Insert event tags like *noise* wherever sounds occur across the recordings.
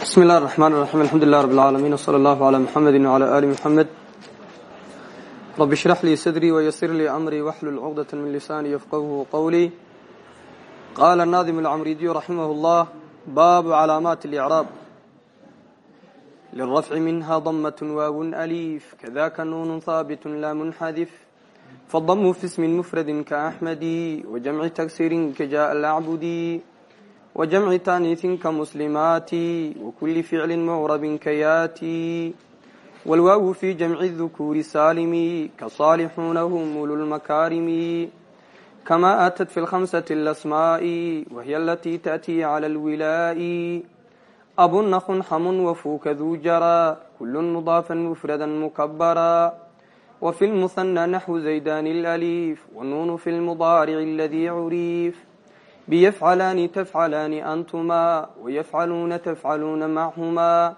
bismi اllahi الرحman الرaحيم alxamdu لlah رb العaalamiن وslى اllah عlى mxamedi وعlى ali mxamed rb اshrax lii sadrii وysir lii amrii wxlul cqdaة min lisani yfqhu qwlii qala الnadim اlcmridiyu raximah اllah bab calaamaat اlإcraab lلrafci minha dmaة waaw alif kadaka nun haabit la munxadif fadmu fi smi mfradi kaaxmadi wajamci tagsiri kajaء اlacbudi وجمع تانيث كمسلمات وكل فعل معرب كياتي والواو في جمع الذكور سالم كصالحون هم أولو المكارم كما أتت في الخمسة الأسماء وهي التي تأتي على الولاء أب نخ حم وفوك ذو جرى كل مضافا مفردا مكبرا وفي المثنى نحو زيدان الأليف والنون في المضارع الذي عريف tfcalaani antuma wyfcaluuna tfcaluuna machumaa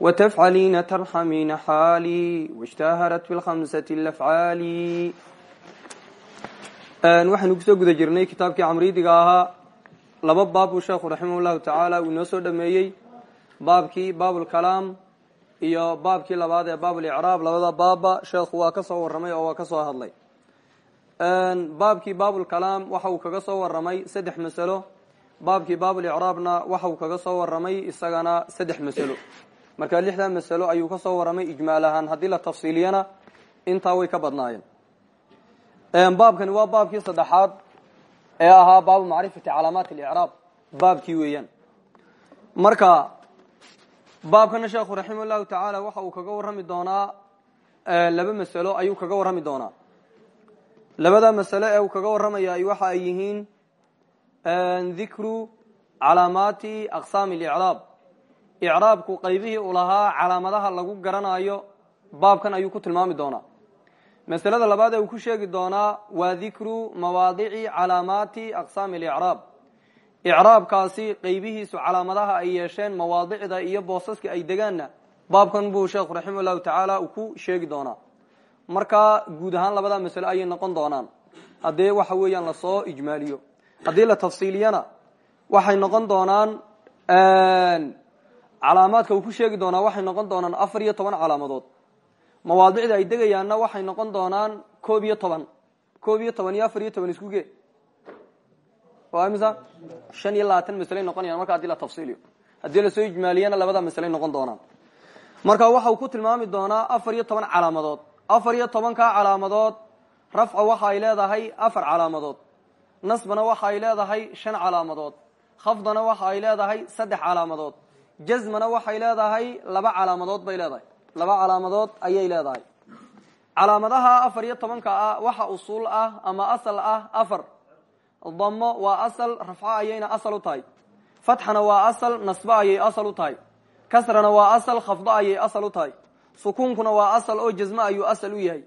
watfcaliina tarxamiina xaali wاshtaharat fi lhamsati lafcaali waxaynu ku soo guda jirnay kitaabkii camriidiga ahaa laba baab buu sheekhu raximah llahu tacaala uu inoo soo dhameeyey baabkii baab lkalaam iyo baabkii labaad ee baab licraab labada baabba sheekhu waa ka soo warramay oo waa ka soo hadlay baabkii baabulkalaam waxa uu kaga soo waramay saddex masalo. Baabkii baabulicraabna waxa uu kaga soo waramay isagana saddex masalo. Marka lixdaa masalo ayuu ka soo waramay ijmaal ahaan haddii la tafsiiliyana intaa way ka badnaayeen. Baabkani waa baabkii saddexaad ee ahaa baabu macrifati calaamaat alicraab baabkii weeyaan. Marka baabkana sheekhu raximah llahu tacaala waxa uu kaga warrami doonaa laba masalo ayuu kaga warrami doonaa labada masale ee uu kaga warramaya waxa ay yihiin dikru calaamaati aqsaami اlicraab icraabku qaybihii uu lahaa calaamadaha lagu garanayo baabkan ayuu ku tilmaami doonaa. Masalada labaad ee uu ku sheegi doonaa waa dikru mawaadici calaamaati aqsaami اlicraab icraabkaasi qaybihiisu calaamadaha ay yeesheen mawaadicda iyo boosaska ay degaanna baabkan buu sheekhu raximah llahu tacaala uu ku sheegi doonaa markaa guud ahaan labada masale ayay noqon doonaan. Haddii waxa weeyaan la soo ijmaaliyo haddii la tafsiiliyana waxay noqon doonaan calaamaadka uu ku sheegi doonaa waxay noqon doonaan afar iyo toban calaamadood. Mawaadicda ay degayaanna waxay noqon doonaan koob iyo toban. Koob iyo toban iyo afar iyo toban iskuge misa shan iyo labaatan masaley noqonayaan marka haddii la tafsiiliyo. Haddii la soo ijmaaliyana labada masaley noqon doonaan. Marka waxa uu ku tilmaami doonaa afar iyo toban calaamadood afar iyo tobankaa calaamadood rafca waxa ay leedahay afar calaamadood. Nasbana waxa ay leedahay shan calaamadood. Khafdana waxa ay leedahay saddex calaamadood. Jazmana waxay leedahay laba calaamadood bay leedahay. Laba calaamadood ayay leedahay. Calaamadaha afar iyo tobanka ah waxa usuul ah ama asal ah afar. Damo waa asal rafco ayayna asal u tahay. Fatxana waa asal nasbe ayay asal u tahay. Kasrana waa asal khafdo ayay asal u tahay sukuunkuna waa asal oo jazme ayuu asal u yahay.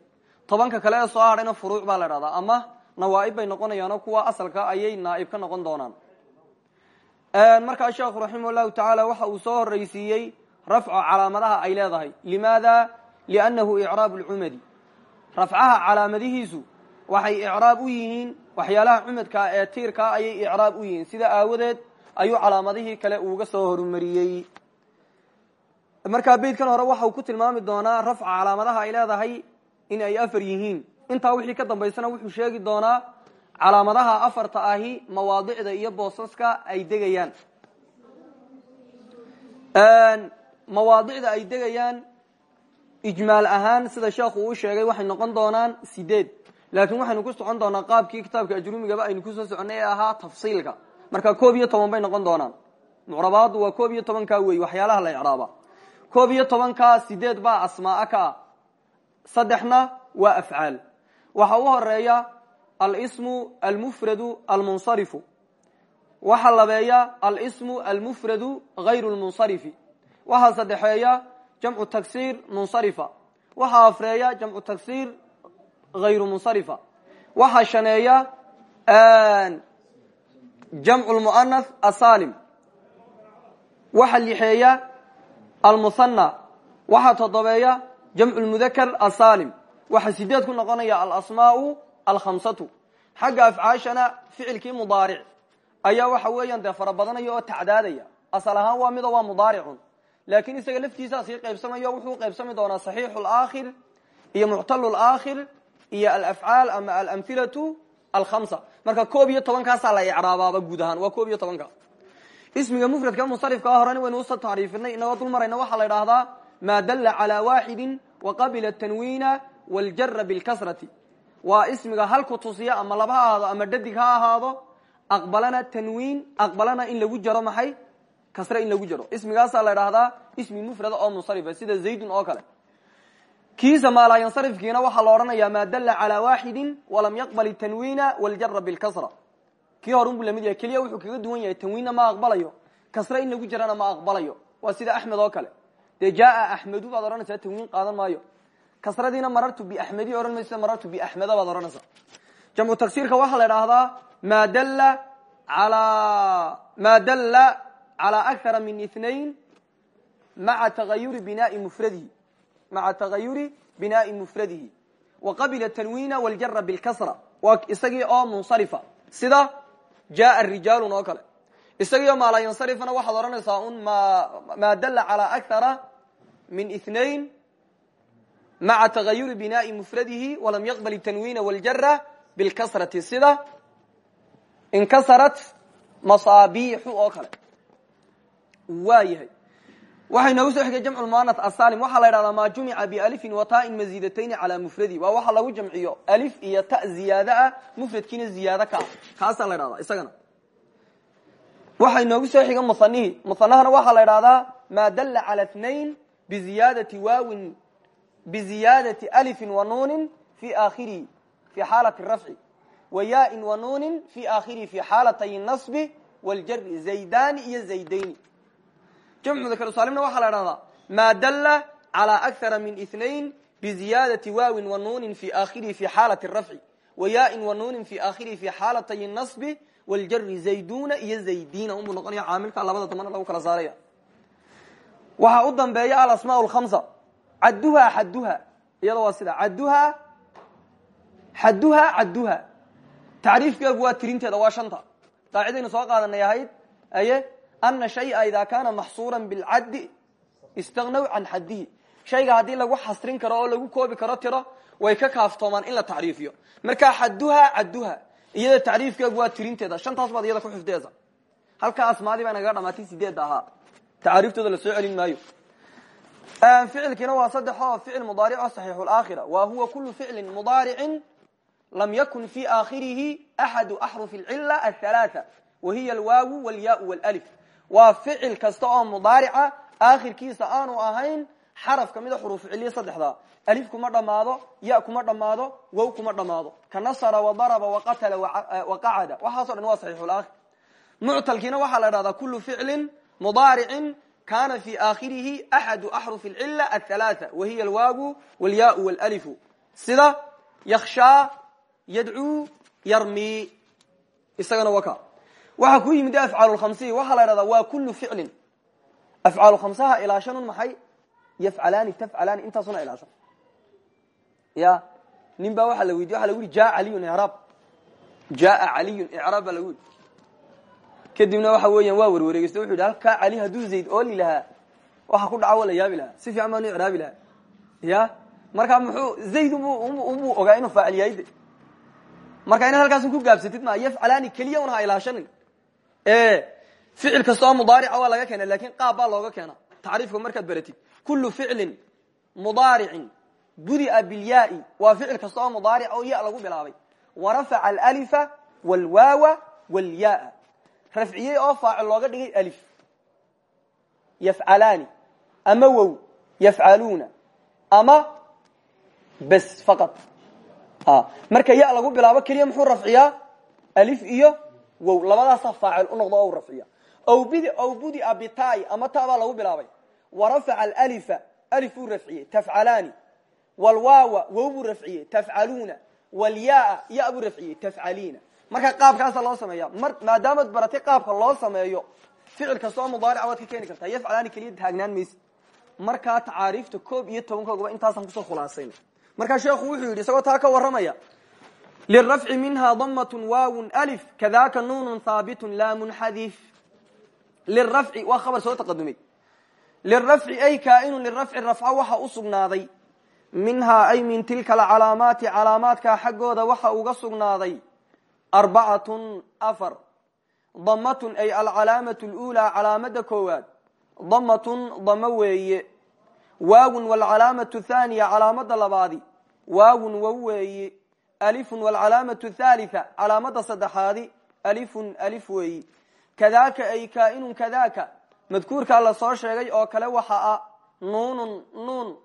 Tobanka kale ee soo hadhayna furuuc baa la dhahdaa ama nawaaib bay noqonayaanoo kuwa asalka ayay naaib ka noqon doonaan. Markaa sheekhu raximah llahu tacaala waxa uu soo horreysiiyey rafco calaamadaha ay leedahay. Limaada? Liannahu icraab lcumadi rafcaha calaamadihiisu waxay icraab u yihiin waxyaalaha cumadkaa ee tiirkaa ayay icraab u yihiin. Sida aawadeed ayuu calaamadihii kale uuga soo horumariyey markaa beydkan hore waxa uu ku tilmaami doonaa rafca calaamadaha ay leedahay in ay afar yihiin. Intaa wixii ka dambaysana wuxuu sheegi doonaa calaamadaha afarta ahi mawaadicda iyo boosaska ay degayaan. Mawaadicda ay degayaan ijmaal ahaan sida sheekhu uu sheegay waxay noqon doonaan sideed. Laakiin waxaynu ku socon doonaa qaabkii kitaabka ajrumigaba aynu ku soo soconay ee ahaa tafsiilka. Marka koob iyo toban bay noqon doonaan. Mucrabaadu waa koob iyo tobanka wey waxyaalaha la icraaba koob iyo tobankaa sideed baa asmaaa ka saddexna waa afcaal. Waxa u horreeya alsmu almufradu almunsarifu. Waxa labeeya alsmu almufradu hayru lmunsarifi waxaa saddexeeya jamcu tagsir munsarifa. Waxaa afreeya jamcu tagsir hayru munsarifa. Waxaa shaneeya jamcu lmuanath asalim waxa lixeeya almuhanna waxaa todobeeya jamcu lmudakar asalim waxaa sideed ku noqonaya alasmaau alkhamsatu. Xagga afcaashana ficilkii mudaaric. Ayaa waxa weeyaan dee fara badanaya oo waa mido waa mudaaricun. Laakin isaga laftiisaa sii qaybsamayo wuxuu qaybsami doonaa saxiixu laakhir iyo muctalu laakhir iyo alafcaal ama alamhilatu alhamsa marka koob iyo la icraabaaba guud ahaan. Waa koob iyo ismiga mufradka musarifkaa horena waynu usa tacriifinay inagoo dul marayna waxaa la idhaahdaa maa dalla calaa waaxidin waqabila tanwiina waljara bilkasrati waa ismiga hal tusiya ama laba ha ahaado ama dhadig ha ahaado aqbalana tanwiin aqbalana in lagu jaro maxay? Kasre in lagu jaro. Ismigaasaa la idhaahdaa ismi mufrada oo munsarifa sida zaydun oo kale. Kiisa maalaayansarifkiina waxaa la odhanayaa maa dalla calaa waaxidin walam yaqbal tanwiina waljara bilkasra kii hore unbu la mid yahay keliya wuxuu kaga duwan yahay tanwiinna ma aqbalayo. Kasre in lagu jarana ma aqbalayo. Waa sida axmed oo kale. Dee jaaa baad odhanaysaa tanwiin qaadan maayo. Kasradiina marartu biaxmedi odhan maysa marartu biaxmeda baad odhanaysaa. Jamcu tagsiirka waxaa la idhaahdaa maa dalla alaa maa dalla calaa akara min inain maa taayuri binaai mufradihi. Maca tagayuri binaai mufradihi. Wa qabila tanwiina waljara bilkasra waa isagii oo munsarifa sida jaaa rijaalun oo kale. Isagii oo maalayansarifana waxaad odhanaysaa un maa dalla calaa akara min inain maca tagayuri binaai mufradihi walam yaqbal tanwiina waljara bilkasrati sida inkasarat masaabiixu oo kale. Waa yahay waxay noogu soo xigay jamcu muanat asalim waxaa la yidhahdaa maa jumica bialifin wa tain mazidatayni calaa mufradi. Waa waxa lagu jamciyo alif iyo ta ziyaado ah mufradkiina ziyaado ka ah. La ydhahdaa isagana. Waxay noogu soo xiga muanihi muanahana waxaa la idhahdaa maa dalla cala tnain biziyaadati waawin biziyaadati alifin wa nuunin fi aakhirihi fi xaalati rafci wa yain wa nuunin fi aakhirihi fi xaalatay nasbi waljari zaydani iyo zaydayni jamcu mudakar saalimna waxaa la dhahdaa maa dalla calaa akara min inain biziyaadati waawin wa nuunin fi aakhirihi fi xaalati rafci wa yain wa nuunin fi aakhirihi fi xaalatay nasbi waljari zayduna iyo zaydina unbuu noqonaya caamilka labada damana lagu kala saaraya waxaa u dambeeya alasmaa lhamsa cadduha xadduha iyado waa sida cadduha xadduha cadduha tacriifkeegu waa tirinteeda waa shanta qaacidaynu soo qaadanay ahayd aye ana shaya ida kana maxsuura bilcaddi istagnaw can xaddihi shayga haddii lagu xasrin karo oo lagu koobi karo tiro way ka kaaftoomaan in la tacriifiyo markaa xadduha cadduha iyada tacriifkeegu waa tirinteeda shantaas baad iyada ku xifdiyeysa halkaa asmaadii baa nagaga dhamaatay sideedda ahaa tacaariiftooda la soo celin maayo ficilkiina waa saddex oo ficil mudaaric o saxiixu laakhira wa huwa kulu ficlin mudaaricin lam yakun fi aakhirihi axadu axrufi alcila athalaatha wa hiya alwaawu walyaau wlif waa ficil kasta oo mudaarica aakhirkiisa aanu ahayn xaraf kamida xuruuf ciliya saddexdaa alif kuma dhamaado ya kuma dhamaado wow kuma dhamaado ka nasara wadaraba waqatala waqacada waxaaso dhan waa saxiixulaakhir muctalkiina waxaa la dhahdaa kulu ficlin mudaaricin kana fi aakhirihi axadu axrufi alcila athalaatha wa hiya alwaagu walyaau wlalifu sida yakshaa yadcuu yarmi isagana waka waxaa ku yimid afcaal khamsiy waxaa la dhahdaa waa kulu ficlin afcaal khamsaha ilaashanun maxay? Yafcalaani tafcalaani intaasuna ilaashan. Ya nin baa waaa la weydiy waa lagu yiri ja caliyun icraab jaa caliyun icraab baa lagu yidhi kadibna waxa weeyaan waa werwareegeysta wuxu yidhi halkaa cali hadduu zayd ooli lahaa waxa ku dhaca waa la yaabi lahaa si fiican baanu icraabi lahaa. Ya marka muxuu zayd ubuu ogaa inuu faacil yahay de marka inaad halkaas ku gaabsatid ma yafcalaani keliya un ha ilaashanin ficil kasta oo mudaarica waa laga keena laakiin qaab baa looga keena tacriifka markaad beratid kulu ficlin mudaaricin budia bilyaai waa ficil kasta oo mudaaric oo ya lagu bilaabay. Warafaca alalifa walwaawa walyaa rafciyey oo faacil looga dhigay alif. Yafcalaani. Ama wow yafcaluuna. Ama bes faqad marka ya lagu bilaabo keliya muxuu rafciyaa alif iyo wow labadaasa faacil unoqdo o rafciya aw budia bitay ama ta baa lagu bilaabay. Warafaca alalifa alif buu rafciyey tafcalaani. Walwaawa wow buu rafciyey tafcaluuna. Walyaa ya buu rafciyey tafcaliina. Marka qaabkaasa loo sameeya maadaamaad baratay qaabka loo sameeyo ficil kasta oo mudaarica waad ka keeni kartaa. Yafcalaani keliya taagnaan mayse markaa tacaariifta koob iyo tobankoogaba intaasaan ku soo khulaasayna markaa sheekhu wuxuu yidhi isagoo taa ka warramaya lirafci minha damat waaw alif kadaka nuun haabit laa munxadif lirafci waa khabar soo taqadumay lirafci ay kaainun lirafci rafca waxa u sugnaaday. minhaa ay min tilka alcalaamaati calaamaadkaa xaggooda waxa uga sugnaaday. arbacatun afar damatun ay alcalaamatu luulaa calaamada koowaad damatun damo weeye waawun waalcalaamatu thaaniya calaamada labaadi waawun wow weeye alifun waalcalaamatu thalitha calaamada saddexaadi alifun alif weeyi kadaaka ay kaainun kadaaka madkuurkaa la soo sheegay oo kale waxa a nuunun nuun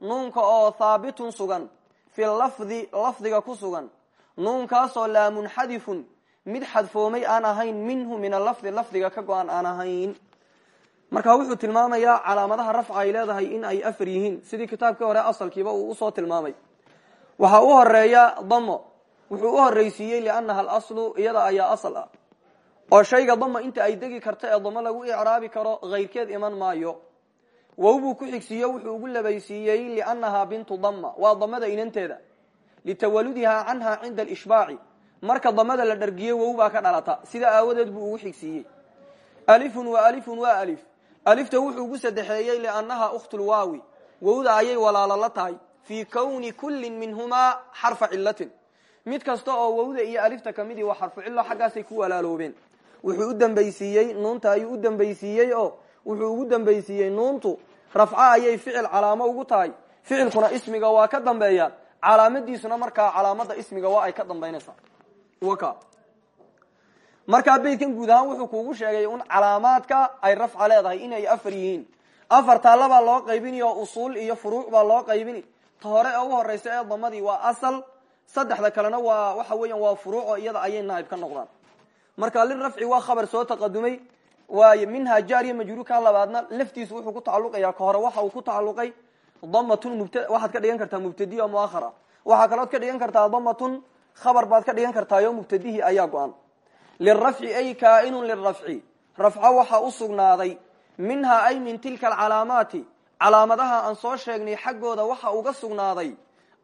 nuunka oo thaabitun sugan fi lafdi lafdiga ku sugan nuunkaasoo laa munxadifun mid xadfoomay aan ahayn minhu min alafdi lafdiga ka go-an aan ahayn marka wuxuu tilmaamayaa calaamadaha rafca ay leedahay in ay afar yihiin sidii kitaabkii hore asalkiiba uu u soo tilmaamay waxaa u horreeya damo wuxuu u horeysiiyey liannaha alaslu iyada ayaa asal ah. Oo shayga dama inta ay degi karto ee damo lagu icraabi karo kayrkeed iman maayo. Wow buu ku xigsiiye wuxuu ugu labaysiiyey liannahaa bintu dama waa damada inanteeda. Litawaludihaa canha cinda alishbaaci. Marka damada la dhargiyo wow baa ka dhalata. Sida aawadeed buu ugu xigsiiyey. Alifun wa alifun waa alif. Alifta wuxuu ugu sadexeeyey liannaha ukhtulwaawi. Wowda ayay walaalo la tahay fii kowni kullin minhumaa xarfa cilatin mid kasta oo wowda iyo alifta kamidii waa xarfu cilo xaggaasay ku walaaloobeen. Wuxuu u dambaysiiyey nuunta ayuu u dambaysiiyey oo wuxuu ugu dambaysiiyey nuuntu. Rafco ayay ficil calaamo ugu tahay. Ficilkuna ismiga waa ka dambeeya. Calaamadiisuna markaa calaamada ismiga waa ay ka dambaynaysaa. Markaa beydkan guud ahaan wuxuu kuugu sheegay un calaamaadka ay rafca leedahay inay afar yihiin. Afartaa labaa loo qaybini oo usuul iyo furuuc baa loo qaybini ta hore ee u horeysa ee damadii waa asal saddexda kalena waa waxa weeyaan waa furuuco iyada ayay naayib ka noqdaan. Marka lirafci waa khabar soo taqadumay waayo minhaa jaariya majruurka labaadna laftiisu wuxuu ku tacaluqaya ka hore waxa uu ku tacaluqay damatun mubt waxaad ka dhigan kartaa mubtadiya muahara waxaa kalood ka dhigan kartaa damatun khabar baad ka dhigan kartaayo mubtadihii ayaa go-an. Lirafci ay kaainun lirafci rafco waxa u sugnaaday minhaa ay min tilka alcalaamaati calaamadaha aan soo sheegnay xaggooda waxa uga sugnaaday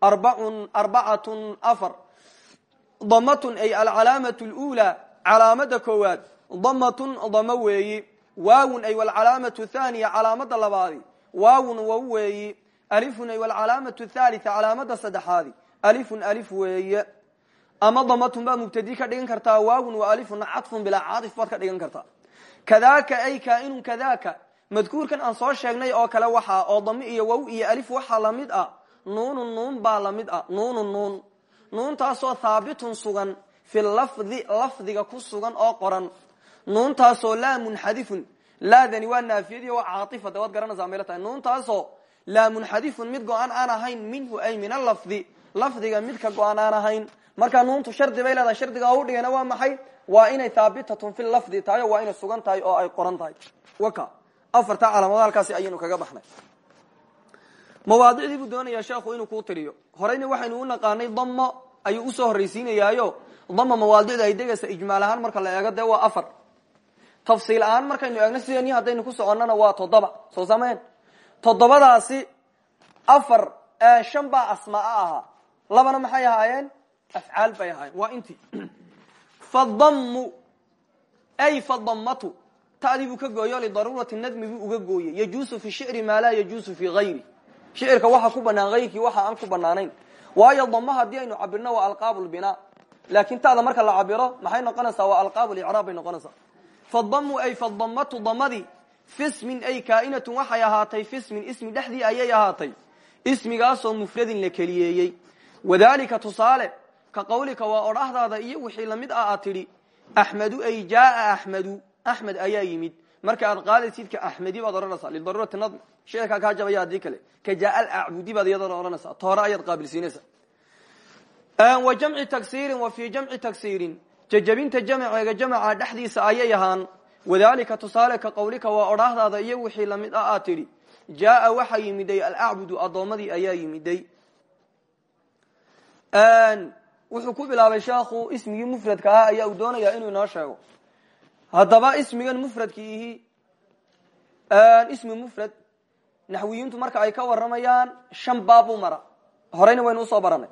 arbacun arbacatun afar. Damatun ay alcalaamatu luulaa calaamada koowaad. Damatun damo weeyi. Waawun ay walcalaamatu thaniya calaamada labaadi. Waawun wow weeyi. Alifun ay walcalaamatu thalitha calaamada saddexaadi. Alifun alif weeye ama damatun baa mubtadi ka dhigan kartaa waawun wa alifun cadfun bilaa caatif baad ka dhigan kartaa. Kadaaka ay kaainun kadaaka madkuurkan aan soo sheegnay oo kale waxaa oo dami iyo wow iyo alif waxaa la mid ah. Nuunun nuun baa la mid ah. Nuunun nuun. Nuuntaasoo thaabitun sugan fi lafdi lafdiga ku sugan oo qoran. Nuuntaasoo laa munxadifun laadani waa naafiyadii waa caaifada waad garanaysaa mayla tahay. Nuuntaasoo laa munxadifun mid go-an aan ahayn minhu ay min alafdi lafdiga midka go-an aan ahayn. Markaa nuuntu shardi bay leedahay. Shardiga u dhigana waa maxay? Waa inay thaabitatun fi lafdi tahay oo waa inay sugan tahay oo ay qoran tahay afarta calaamado halkaasi ayaynu kaga baxnay. Mawaadicdii buu doonaya sheekhu inuu kuu tiriyo. Horeyna waxaynu u naqaanay damo ayuu u soo horraysiinayaayo. Dama mawaadicda ay degaysa ijmaal ahaan marka la eego dee waa afar. Tafsiil ahaan markaynu eegno sideni haddaynu ku soconnana waa toddoba. Soo sameyn toddobadaasi afar shan baa asmaa ahaa. Labana maxay ahaayeen? Afcaal bay ahaayeen. Waa intii. *clears throat* Fadammu ay fadammatu tadii buu ka gooyo lidaruurati nadmi buu uga gooyey. Yajuusu fi shicri maa laa yajuusu fi hayri shicirka waxa ku banaan hayrkii waxa aan ku banaanayn waayo damo haddii aynu cabirno waa alqaab lbina laakin tada marka la cabiro maxay noqonaysaa waa alqaab licraab bay noqonaysaa. Fadamu ay fadamatu damadii fismin ay kaainatun waxay ahaatay fismin ismi dhexdii ayay ahaatay. Ismigaasoo mufradin la keliyeeyey. Wadalika tusaale ka qawlika waa odhahdaada iyo wixii la mid ah aad tidhi ay jaaa axmedu axmed ayaa yimid marka aad qaadaysid ka axmedi baad odhanaysaa lidaruurati nadm shicirkaa kaa jabaya haddii kale ka jaa alacbudi baad iyadana odhanaysaa toore ayaad qaabilsiinaysaa wa jamci tagsiirin wa fii jamci tagsiirin jajabinta jamceega jamca dhexdiisa ayay ahaan wadalika tusaale ka qawlika waa odhaahdaada iyo wixii la mid ah aad tidhi jaaa waxaa yimiday alacbudu addoommadii ayaa yimiday wuxuu ku bilaabay haddaba ismigan mufradkiihi ismi mufrad naxwiyiintu marka ay ka waramayaan shan baab u mara horeyna waynu u soo baranay.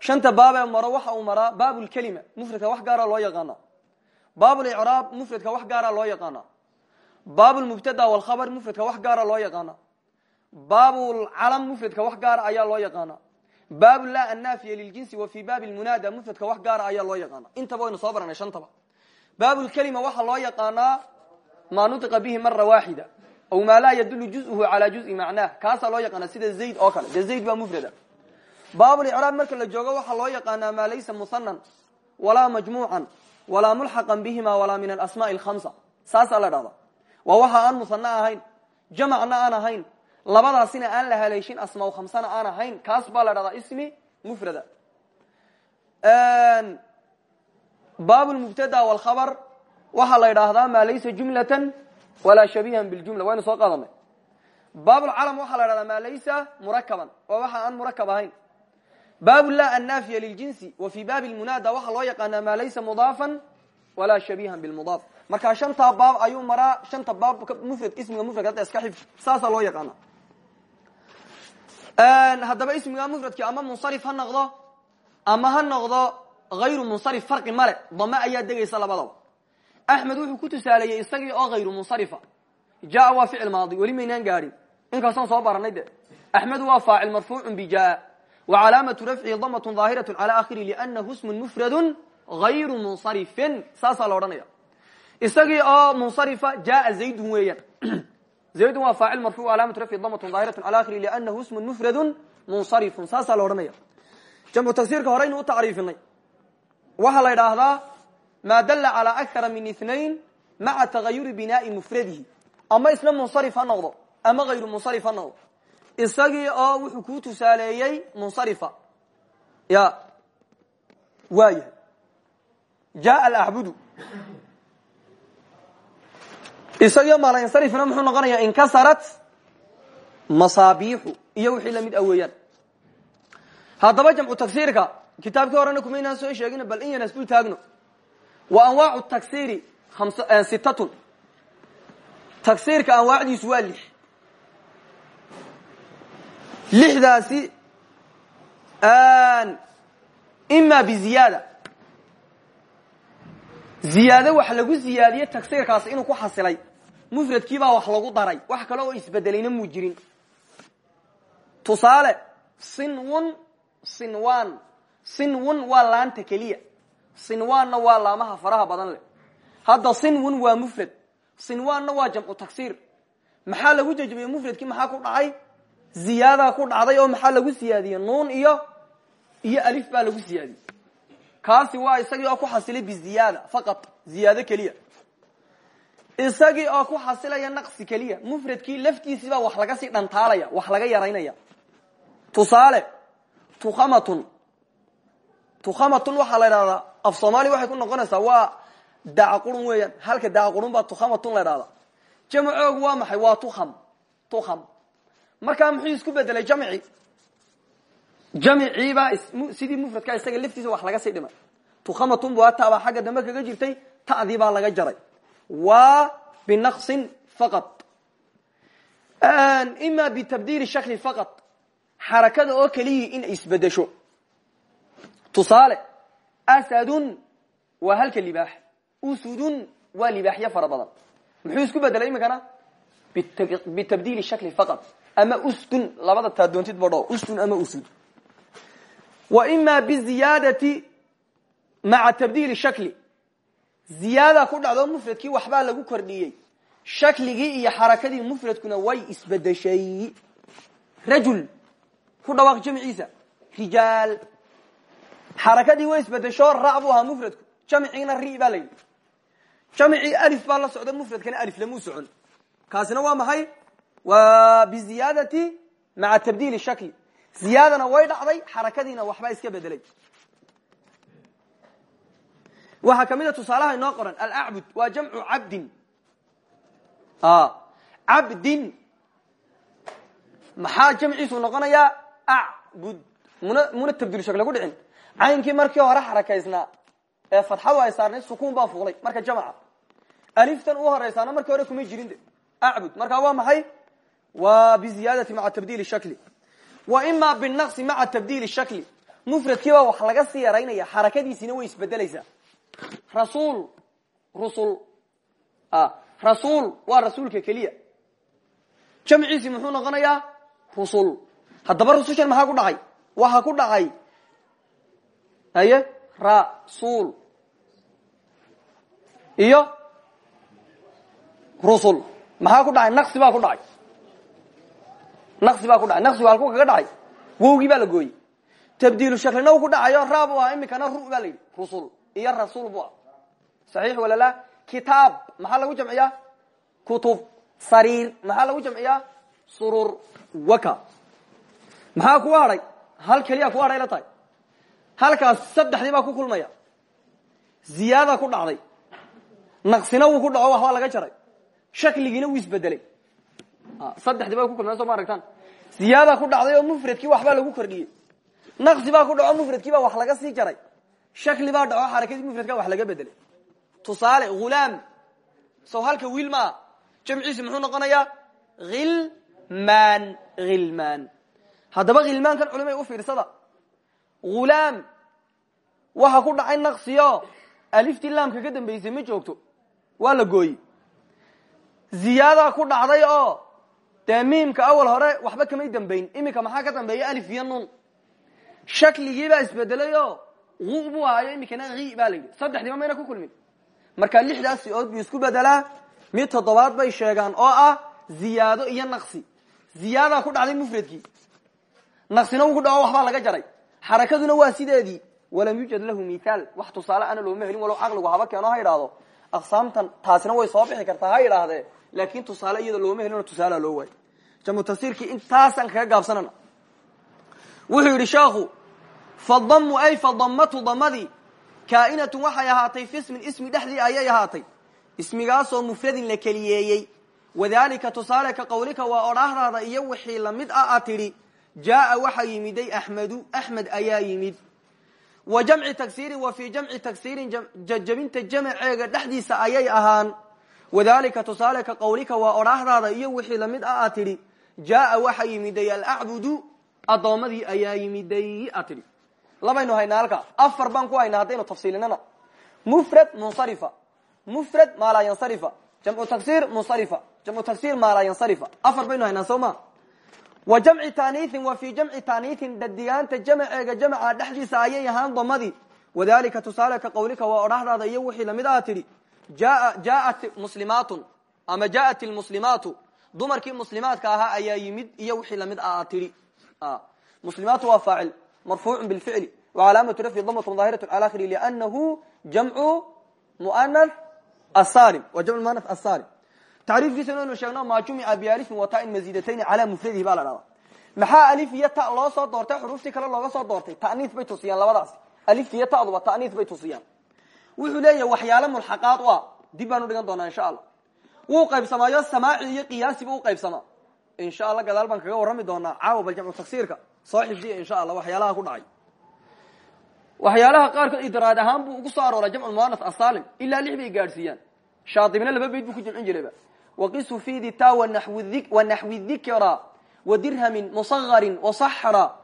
Shanta baabee maro waxa uu maraa baabulkelima mufradka wax gaara loo yaqaana baabulicraab mufradka wax gaara loo yaqaana baab lmubtada wlkhabr mufradka wax gaara loo yaqaana baabulcalam mufradka wax gaara ayaa loo yaqaana baab la annaafiya liljinsi wa fi baabi lmunaada mufradka wax gaara ayaa loo yaqaana intaba waynu soo baranay shantaba baabulkelima waxaa loo yaqaanaa maa nutiqa bihi mara waaxida aw maa laa yadulu juzuhu calaa juzi macnaah kaasaa loo yaqaana sida zayd oo kale. Dee zayd baa mufrada. Baabulicraab marka la joogo waxaa loo yaqaanaa maa laysa musanan walaa majmuucan walaa mulxaqan bihima walaa min alasmaai alkhamsa. Saasaa la dhahda waa waxa aan musano ahayn jamacna aan ahayn labadaasina aan la haleeshin asmaa khamsana aan ahayn kaas baa la dhahdaa ismi mufrada baab lmubtada wlkhabr waxaa la idhaahdaa maa laysa jumlatan walaa shabihan biljumla waynu soo qaadanay. Baabulcalam waxaa la dhahdaa maa laysa murakaban waa waxa aan murakab ahayn. Baab la annaafiya liljinsi wa fi baabi lmunaada waxaa loo yaqaanaa maa laysa mudaafan walaa shabihan bilmudaaf markaa shantaa baab ayuu maraa shanta baab mufrad ismiga mufradka hadda iska xifd saasaa loo yaqaana haddaba ismiga mufradki ama munsarif ha noqdo ama ha noqdo hayru munsarif farqi male dame ayaa degaysa labadaba axmed wuxuu ku tusaaleeyey isagii oo hayru munsarifa jaa waa ficil maadi weli maynaan gaadhin inkastoon soo baranay de axmed waa faacil marfuucu bijaa wa calaamatu rafcihi damatun daahiratu cala akhiri lianahu smun mufradu hayru munsarifin saasaa la odhanaya isagii oo munsarifa jaa zaydun weeyaan zaydun waa faacil marfuuc calaamatu rafcihi damatun daahiratu cala akhiri lianahu smun mufradu munsarifun saasaa la odhanaya jamcu waxaa la idhaahdaa maa dalla calaa akara min inain maca tagayuri binaai mufradihi. Ama isna munsarif ha noqdo ama hayru munsarif ha isagii oo wuxuu kuu tusaaleeyey munsarifa. Ya waa yahay. Jaaa alaxbudu isagii maala insarifna muxuu noqonayaa inkasarat masaabiixu. Iyo wixii la mid a ah weeyaan. Jamcu tagsiirka kitaabkii horena kumaynaan soo sheegin bal in yanas dul taagno. Wa anwaacu tagsiri sittatun. Tagsiirka anwaacdiisu waa lix. Lixdaasi ima biziyaada ziyaado wax lagu ziyaadiye tagsiirkaasi inuu ku xasilay. Mufradkiibaa wax lagu daray. Wax kale oo isbedelayna muu jirin. Tusaale sinwun sinwan sinwun waa laanta keliya. Sinwaanna waa laamaha faraha badan leh. Hadda sinwun waa mufrad. Sinwaanna waa jamcu tagsiir maxaa lagu jejbiyey mufradkii? Maxaa ku dhacay? Ziyaada ku dhacday oo maxaa lagu siyaadiyey? Nuun iyo iyo alif baa lagu siyaadiyey. Kaasi waa isagii oo ku xasilay biziyaada faqat ziyaado keliya. Isagii oo ku xasilaya naqsi keliya. Mufradkii laftiisibaa wax laga sii dhantaalaya wax laga yaraynaya. Tusaale tukhamatun tukhamatun waxaa la idhahdaa af soomaaliya waxay ku noqonaysaa waa dacaqurun weeyaan. Halka dacaqurun baa tukhamatun la idhahdaa jamcoogu waa maxay? Waa tukham tukham markaa muxuu isku bedelay jamci? Jamciibaa sidii mufradka isaga laftiisa wax laga sii dhimay. Tukhamatun bu ataabaa xagga dambe kaga jirtay ta'dii baa laga jaray. Waa binaqsin faqad ima bitabdiili shakli faqad xarakada oo keliyii in isbedesho tusaale asadun waa halka libaax usudun waa libaaxyo fara badan. Muxuu isku bedelay iminkana bitabdiili shakli faqad ama usdun labada taa doontid badho usdun ama usud. Wa ima biziyaadati maca tabdiili shakli. Ziyaada ku dhacdo mufradkii waxbaa lagu kordhiyey. Shakligii iyo xarakadii mufradkuna way isbedeshay rajul ku dhawaaq jamciisa rijaal xarakadii way isbedesho ra buu ahaa mufradku jamciina ri baa la yidhi. Jamcii alif baa la socda mufradkana alif lamuu socon. Kaasina waa maxay? Waa biziyaadati maca tabdiili shakli ziyaadana way dhacday xarakadiina waxbaa iska bedelay. Waxaa ka mid a tusaalaha inoo qoran alacbud waa jamcu cabdin. Cabdin. Maxaa jamciisu noqonayaa? Acbud. Muna muna tabdiil shakle ku dhicin caynkii markii hore xarakaysnaa ee fatxadu ay saarnayd sukuun baa fuulay. Marka jamca aliftan u horeysaana markii hore kuma jirin de. Acbud. Markaa waa maxay? Waa biziyaadati maca tabdiili shakli. Wa ima binaqsi maca tabdiili shakli. Mufradkiibaa wax laga sii yaraynaya xarakadiisiina way isbedelaysaa. Rasuul rusul rasuul waa rasuulka keliya. Jamciisi muxuu noqonayaa? Rusul. Haddaba rusushan maxaa ku dhacay? Waxa ku dhacay haye rasuul. Iyo? Rusul. Maxaa ku dhacay? Naqsi baa ku dhacay. Naqsi baa ku dhacay. Naqsigu halku kaga dhacay. Wowgii baa la gooyey. Tabdiilu shaklina u ku dhacayo ra bu ah imikana ru baa la yidhi. Rusul. Iyo rasuul bu ah. Saxiix wala la kitaab. Maxaa lagu jamciyaa? Kutub sariir. Maxaa lagu jamciyaa? Surur waka. Maxaa kuga hadhay hal keliya kuga hadhay la tahay halkaas saddexdii baa ku kulmaya. Ziyaada ku dhacday. Naqsina wuu ku dhaco waxbaa laga jaray. Shakligiina wuu isbedelay saddexdii bay ku kulmeen soo ma ku dhacday oo mufradkii waxbaa lagu kordhiyey. Naqsi baa ku dhaco mufradkii baa wax laga sii jaray. Shakli baa dhaco xarakadii mufradka wax laga bedelay. Tusaale hulaam sow halka wiil maa jamciisi muxuu noqonayaa? Hilmaan hilmaan haddaba hilmaankan culimay u fiirsada. Hulaam waxa ku dhacay naqsiyo. Aliftii laamka ka dambaysay ma joogto. Waa la gooyey. Ziyaada ku dhacday oo dee miimka awal hore waxba kamay dambayn iminka maxaa ka dambeeya alif iyo nun shakligiibaa isbedelay oo u buu ahaayo iminkana i baa la yidhi. Mayna ku kulmin. Marka lixdaas si-ood buu isku bedelaa mid toddobaad bay sheegaan oo ah ziyaado iyo naqsi. Ziyaadaa ku dhacday mufradkii. Naqsina uu ku dhaco waxbaa laga jaray. Xarakaduna waa sideedii walam yujad lahu mithaal. Wax tusaale ana looma helin walow caqligu haba keeno ha idhaahdo aqsaamtan taasina way soo bixi kartaa ha idhaahdee laakin tusaale iyada looma helin tusaala loo waayo. Jamu tafsiirkii intaasaan kaga gaabsanana. Wuxuu yidhi sheekhu fadamu ay fadamatu damadii kaainatun waxay ahaatay fi ismin ismi dhexdii ayay ahaatay. Ismigaasoo mufradin la keliyeeyey. Wadalika tusaale ka qawlika waa odhaahdaada iyo wixii la mid ah a tidhi jaaa waxa yimiday axmedu axmed ayaa yimid wa jamci tagsiirin wa fii jamci tagsiirin jajabinta jamaceega dhexdiisa ayay ahaan wadalika tusaale ka qawlika waa odhaahdaada iyo wixii la mid ah a tidhi jaaa waxa yimiday alacbudu addoommadii ayaa yimiday a tidhi. Labaynu haynaa halka afar baan ku haynaa haddaynu tafsiilinana. Mufrad munsarifa. Mufrad maalaa yansarifa. Jamcu tagsir munsarifa. Jamcu tagsir maalaa yansarifa. Afar baynu haynaa soo wa jamci taaniithin wa fii jamci taaniithin dadigaanta jamaceega jamaca dhexdiisa ayay ahaan damadii wadalika tusaale ka qawlika waa odhahdaada iyo wixii la mid aha tidhi jaat muslimaatun ama jaat lmuslimaatu dumarkii muslimaadka ahaa ayaa yimid iyo wixii la mid ah tidhi. Muslimaatu waa faacil marfuuc bilficli wacalaamatu rafyi damatun daahiratu cala akhiri lianahu jamcu muanath asalim wa jamcu muanath asalim tacriifkiisa inaynu sheegno maa jumica bialifin wa tain mazidatayni calaa mufradihi baa la dhahdaa maxaa alif iyo ta loo soo doortay? Xuruuftii kale looga soo doortay. Ta'niis bay tusiyaan labadaasi alifta iyo ta'duba ta'niis bay tusiyaan. Wuxuu leeyahay waxyaalo mulxaqaad u ah dib baanu dhigan doonaa insha allah. Wuu qaybsamaayo samaaci iyo qiyaasiba u qaybsamaa insha allah gadaal baan kaga warrami doonaa. Caawa bal jamcu tagsiirka soo xifdiya insha allah. Waxyaalaha ku dhacay. Waxyaalaha qaarkood idraad ahaan buu ugu soo arooray jamcu muanas asalim ilaa lix bay gaadhsiiyaan. Shaatibina laba bayd waqisu fi dita wanaxwi dikra wadirhamin musagarin wasaxra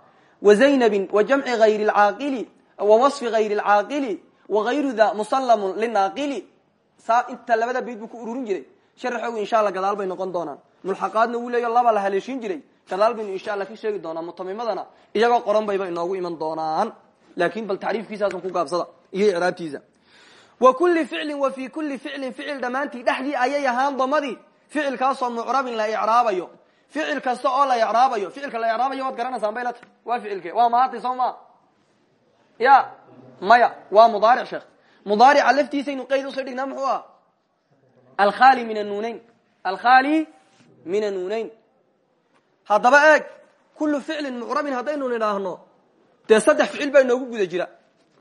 wazaynabin wajamci ayri lcaaqili wawaصfi hayri lcaaqili wagayru da musallamun linaaqili saa inta labada bayd buu ku ururin jiray sharaxoogu insha alla gadaal bay noqon doonaan mulxaqaadna wuu leeya laba la haleeshin jiray gadaal baynu insha alla ka sheegi doonaa mutamimadana iyagoo qoran bayba inoogu iman doonaan laakin bal tacriifkiisaasan ku gaabsada iyo icraabtiisa wa kuli ficlin wa fi kuli ficlin ficil dhammaantii dhexdii ayay ahaan damadii ficilkaasoo mucrabin la icraabayo. Ficil kasta oo la icraabayo. Ficilka la icraabayo waad garanaysaan bay la tahy waa ficilke waa maati soo ya maya. Waa mudaaric sheekh. Mudaarica laftiisaynu qayd u soo dhignaa muxuu ah? Alkhali min anunayn alkhali min anunayn haddaba eeg kulu ficlin mucrabin haddaynu nidhaahno dee saddex ficil baa inoogu guda jira.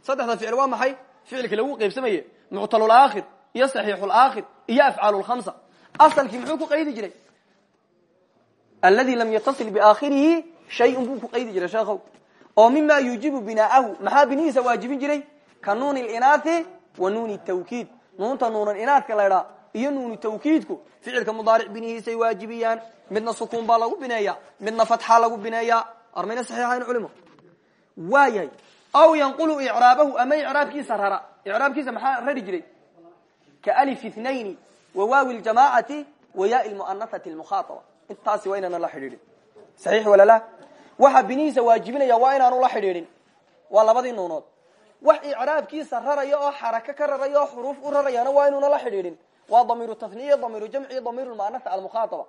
Saddexda ficil waa maxay ficilka lagu qaybsamaye muctalulaakhir iyo saxiixulaakhir iyo afcaal lkhamsa asalkii muxuu ku qaydi jiray? Aladi lam yatasil biaakhirihi shayun buu ku qaydi jiray sheekhow. Oo mima yuujibu binaahu maxaa binihiisa waajibin jiray? Ka nuuni linaai wa nuuni tawkiid nuunta nuunan inaadka laydhaa iyo nuuni tawkiidku ficilka mudaaric binihiisay waajibiyaan. Midna sukuun baa lagu bineeya midna fatxa lagu bineeya armayna saxiixayn culimo. Waa yahay aw yanqulu icraabahu ama icraabkiisa rara. Icraabkiisa maxaa rari jiray? Ka alif ithnayni wa waawi ljamaacati wa yaai lmu'anahati lmukhaataba intaasi waa inaana la xidhiidhin. Saxiix walala waxa binihiisa waajibinaya waa inaanu la xidhiidhin. Waa labadii nuunood. Wax icraabkiisa raraya oo xaraka ka raraya xuruuf u rarayana waa inuuna la xidhiidhin. Waa damiiru taniya damiiru jamci damiiru muanaa almukhaataba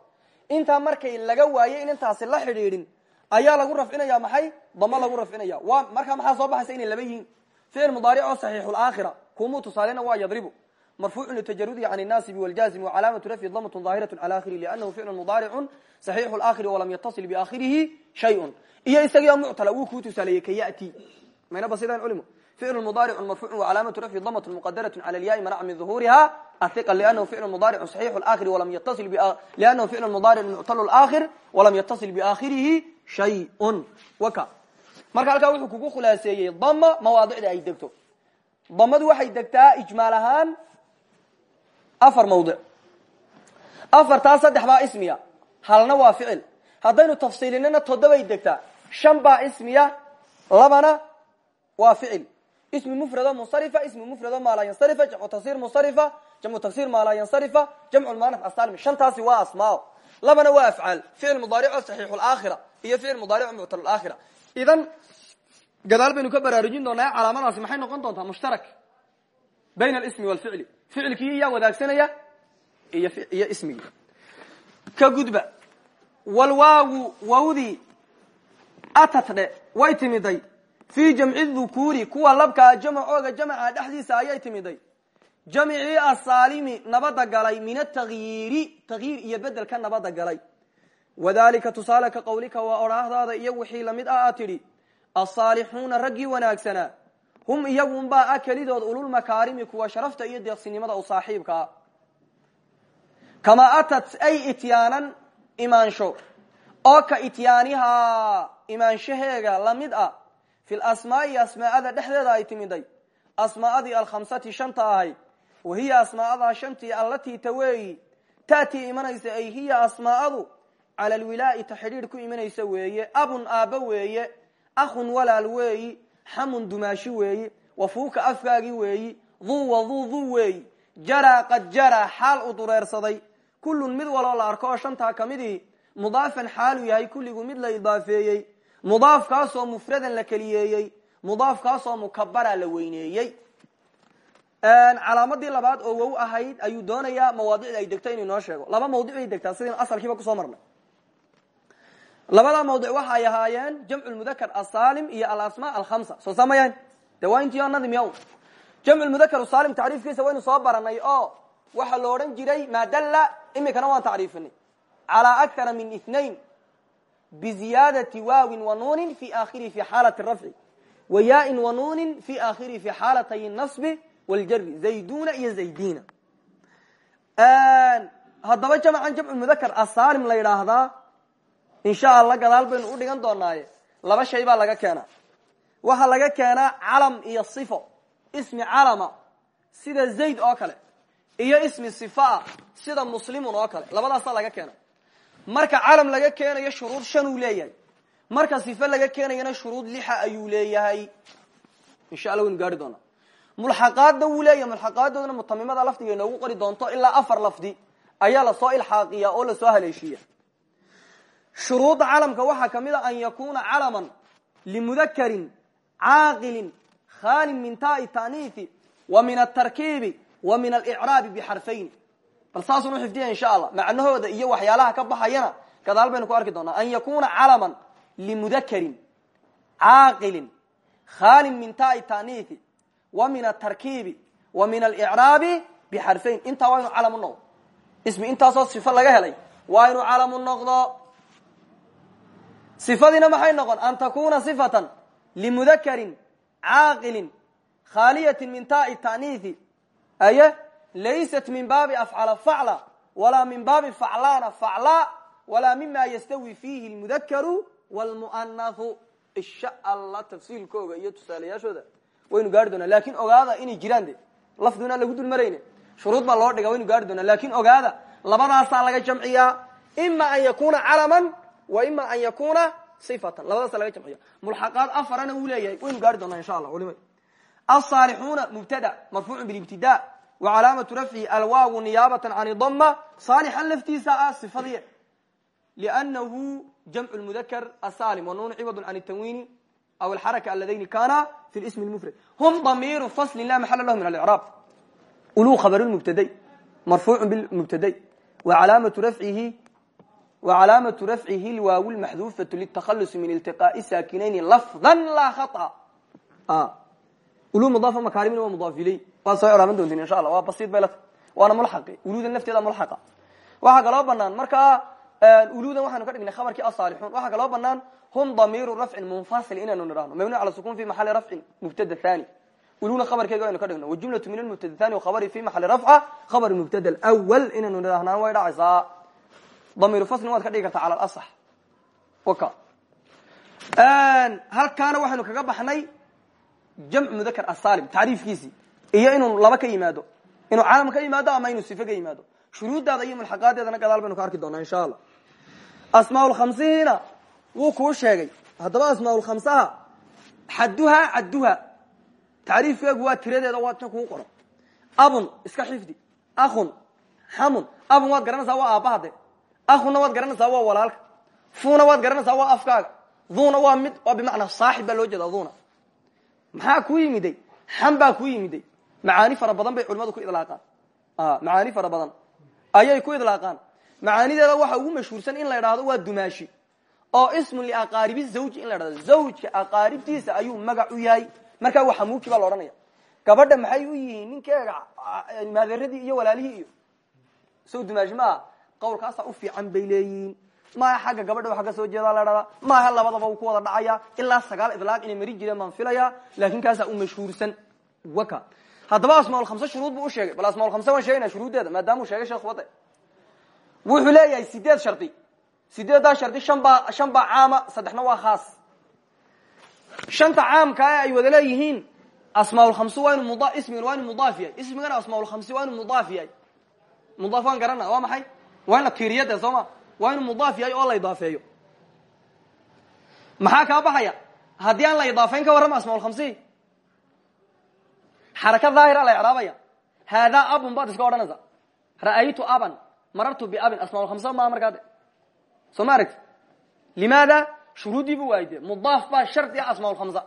intaa markay laga waayo in intaasi la xidhiidhin ayaa lagu rafcinaya maxay? Dama lagu rafinaya wa markaa maxaa soo baxaysa inay laba yihiin? Ficil mudaaric oo saxiixulaakhira kumuu tusaalena waa yadribu. Marfuucun litajarudi can inaasibi wاljazimi wacalaamatu rafyi damatun daahiratu cala akhirihi liannahu ficlu mudaaricun saxiixu laakhiri walam yatasil biaakhirihi shayun. Iyo isagiioo muctala wuu kuu tusaaleeyey ka yati. Maynaba sidaan culimo ficlu mudaaricu marfuucu wacalaamatu rafyi damatun muqadaratu cala lyaai manaca min duhuuriha ahiqa liannahu ficlu mudaaricu saxiixu laakhiri walam yatasil mudaaric muctalu laakhir walam yatasil biaakhirihi shayun waka marka halkaa wuxuu kugu khulaaseeyey dama mawaadicda ay degto damadu waxay degtaa ijmaal ahaan afar mawdic afartaa saddex baa ismiya halna waa ficil haddaynu tafsiilinana toddobay degtaa shan baa ismiya labana waa ficil ismi mufrado munsarifa ismi mufrado maa laa yansarifa jamcu tafsir munsarifa jamcu tafsir maa laa yansarifa jamcu lmuanaf asalmi shantaasi waa asmaao labana waa afcaal ficil mudaarico saxiixu laakhira iyo ficil mudaarico muctal laakhira idan gadaal baynu ka baraarujin doonaa calaamadaasi maxay noqon doontaa mushtarak? Bayna alismi walficli ficilkii iyaa wadaagsanaya iyo ismigii. Ka gudba walwaawu wawdii atatdhe way timiday. Fii jamci dhukuuri kuwa labkaa jamacooga jamaca dhexdiisa ayay timiday jamcii asaalimi nabada galay min atagyiiri tagyiir iyo bedel ka nabada galay. Wadalika tusaale ka qawlika waa odhaahdaada iyo wixii la mid ah aad tidhi asaalixuuna raggii wanaagsanaa hum iyagunbaa a kelidood ululmakaarimi kuwa sharafta iyo deeqsinimada u saaxiibkaa kamaa atat ay ityaanan imaansho oo ka ityaanihaa imaanshaheega la mid ah fi lasmaai asmaa'ada dhexdeeda ay timiday asmaa'adii alkhamsati shanta ahayd wa hiya asmaa'adaa shantii allatii taweeyi ta'tii imanaysa ay hiya asmaa'adu cala alwilaa'i ta xidhiidh ku imanaysa weeye. Abun aabba weeye. Akhun walaal weeyi. Xamun dumaashi weeyi. Wafuuka afkaagii weeyi. Duu waduu duu weeyi. Jaraa qad jaraa xaal u dureersaday. Kullun mid waloo la arko oo shantaa ka midii mudaafan xaalu yahay kulligu mid la idaafeeyey. Mudaafkaasoo mufradan la keliyeeyey. Mudaafkaasoo mukabara la weyneeyey calaamadii labaad oo wow ahayd ayuu doonayaa mawaadicda ay degto inuu inoo sheego. Laba mawdic bay degtaa sidaynu asalkiiba ku soo marnay. Labada mawdic waxa ay ahaayeen jamcu lmudakar asaalim iyo alasma alhamsa soo samayaan de waa oo nadim yaw. Jamcu mudakar tacriifkiisa waynu soo baranay oo waxaa lo odhan jiray madalla imikana waan tacriifinay. Calaa akara min ithnain biziyaadati waawin wa nuunin fi akhirihi fi xaalati rafci wa yaain wa nuunin fi akhirihi fi xaalatay nasbi waljari zayduna iyo zaydina haddaba jamcan jamcu mudakar asaalim la yidhaahdaa insha allah gadaal baynu u dhigan doonaaye laba shay baa laga keenaa waxaa laga keenaa calam iyo sifo ismi calama sida zayd oo kale iyo ismi sifa sida muslimun oo kale labadaasaa laga keena marka calam laga keenayo shuruud shan uu leeyahay marka sife laga keenayana shuruud lixa ayuu leeyahay insha alla waynu gaari doonaa mulxaqaadda wuu leeyahay mulxaqaadoodana mutamimada lafdiga inoogu qori doonto ilaa afar lafdi ayaa la soo ilxaaqiya oo la soo haleeshiya. Shuruudda calamka waxaa ka mid a an yakuna calaman limudakarin caaqilin khaalin min taai taaniifi wa min atarkiibi wa min alicraabi bixarfayn. Bal saasunu xifdiya insha allah macnahooda iyo waxyaalaha ka baxayana gadaal baynu ku arki doonaa. An yakuna calaman limudakarin caaqilin khaalin min taai wa min atarkiibi wa min alicraabi bixarfayn intaa waa inu calam u noqdo. Ismi intaasoo sifo laga helay. Waa inu calam u noqdo. Sifadiina maxay noqon? An takuna sifatan limudakarin caaqilin khaaliyati min taai taaniifi aye? Laysat min baabi afcala facla walaa min baabi faclaana facla walaa mima yastawi fiihi lmudakaru wlmu'anahu insha allah tafsiilkooga iyo tusaalayaashooda waynu gaari doonaa laakiin ogaada inay jiraan de. Lafduna lagu dul marayne. Shuruud baa loo dhiga waynu gaari doonaa laakiin ogaada labadaasaa laga jamciyaa. Ima an yakuna calaman wa ima an yakuna sifatan. Labadaasa laga jamciya mulxaqaad afarana wuu leeyahay. Waynu gaari doonaa insha allah culima asaalixuuna mubtada marfuucu bilibtida wa calaamatu rafcihi alwaawu niyaabatan can dama saalixan laftiisa ah sifadii. Lnahu jamcu mudakr asalim wanuun ciwad can tanwiini aw alxaraka aladayni kana fi ismi mufrad hum damiiru faslin la maxala lahu min alcraab ulu khabr mubtaday marfuucu bimubtaday wacalaamatu rafcihi wacalaamatu rafcihi lwaaw lmaxduufatu litahalusi min iltiqaa'i saakinayni lafda laa haa ulu mudaafa makaarimin waa mudaaf iley waad soo craaban doontiin insha alla waa basiid bay la tahy waana mulxaqi uluudan lafteeda mulxaqa waxaa kaloo banaan markaa uluudan waxaanu ka dhignay khabarkii asaalixuun waxaa kaloo banaan hum damiiru rafcin munfasil inaynu nidhahno mabni cala sukun fi maxali rafcin mubtada thani uluna khabarkeega aynu ka dhigno wajumlatu min almubtada thani khabari fi maxali rafca khabar mubtada alwal inaynu nidhahnaan way dhacaysaa damiiru faslin waad ka dhigi kartaa cala alasax waka halkaana waxaynu kaga baxnay jamc mudakr asalim tacriifkiisii iyo inuu laba ka yimaado inuu caalam ka yimaado ama inuu sife ka yimaado shuruuddaada iyo mulxaqaadeedana gadaal baynu ka arki doonaa insha allah. Asmaa lkhamsiina wuu kuu sheegay. Haddaba asmaa lkhamsaha xaduhaa cadduha. Tacriifkeegu waa tiradeeda waa ta kuu qoran abun iska xifdi. Akhun xamun abun waad garanaysaa waa aabbaha de. Akhunna waad garanaysaa waa walaalka. Fuuna waad garanaysaa waa afkaaga. Duuna waa mid waa bimacnaa saaxib loo jeeda duuna. Maxaa ku yimiday? Xam ku yimiday. Macaani fara bay culimadu ku idlaaqaan macaani fara ayay ku idlaaqaan. Macaanideeda waxa ugu mashhuursan in la idhaahdo waa dumaashi oo ismun liaqaaribi zawji in la dhahdo zawjka aqaaribtiisa ayuu magac u yahay. Markaa waa xamuuki baa la odhanaya. Gabadha maxay u yihiin ninkeega maaderadii iyo walaalihii iyo? Sow dumaashi maaha qawlkaasaa u fiican bay leeyihiin. Maaha xagga gabadha waxa ka soo jeedaa la dhahdaa maaha labadaba uu ku wada dhacaya. Ilaa sagaal idlaaq inay mari jireen baan filaya laakin kaasaa u mashhuursan. Waka haddaba asmaaulkhamse shuruud buu usheegay bal asmaaulkhamse waan sheegaynaa shuruuddeeda maadaamuu sheegay sheekh wade wuxuu leeyahay sideed shardi. Sideeddaa shardi shan baa shan caama saddexna waa khaas. Shanta caamkaa ee ay wada leeyihiin asmaaulkhamse waa inu muda ismigan waa inu mudaaf yahay. Ismigana asmaaulkhamse waa inu yahay. Mudaaf garana waa maxay? Waa in la tiiriya dee soo ma? Waa mudaaf yahay oo la idaafeeyo. Maxaa kaa baxaya? Haddii aan la idaafeyn ka warrama asmaaulkhamsi xaraka daahira la icraabaya haadaa abun baad iska odhanaysa. Ra'aytu aban marartu biabin asmaaulkhamsa maa markaa de soo ma aragti limaada shuruuddii bu waayde mudaaf baa shardi ah asmaaulkhamsa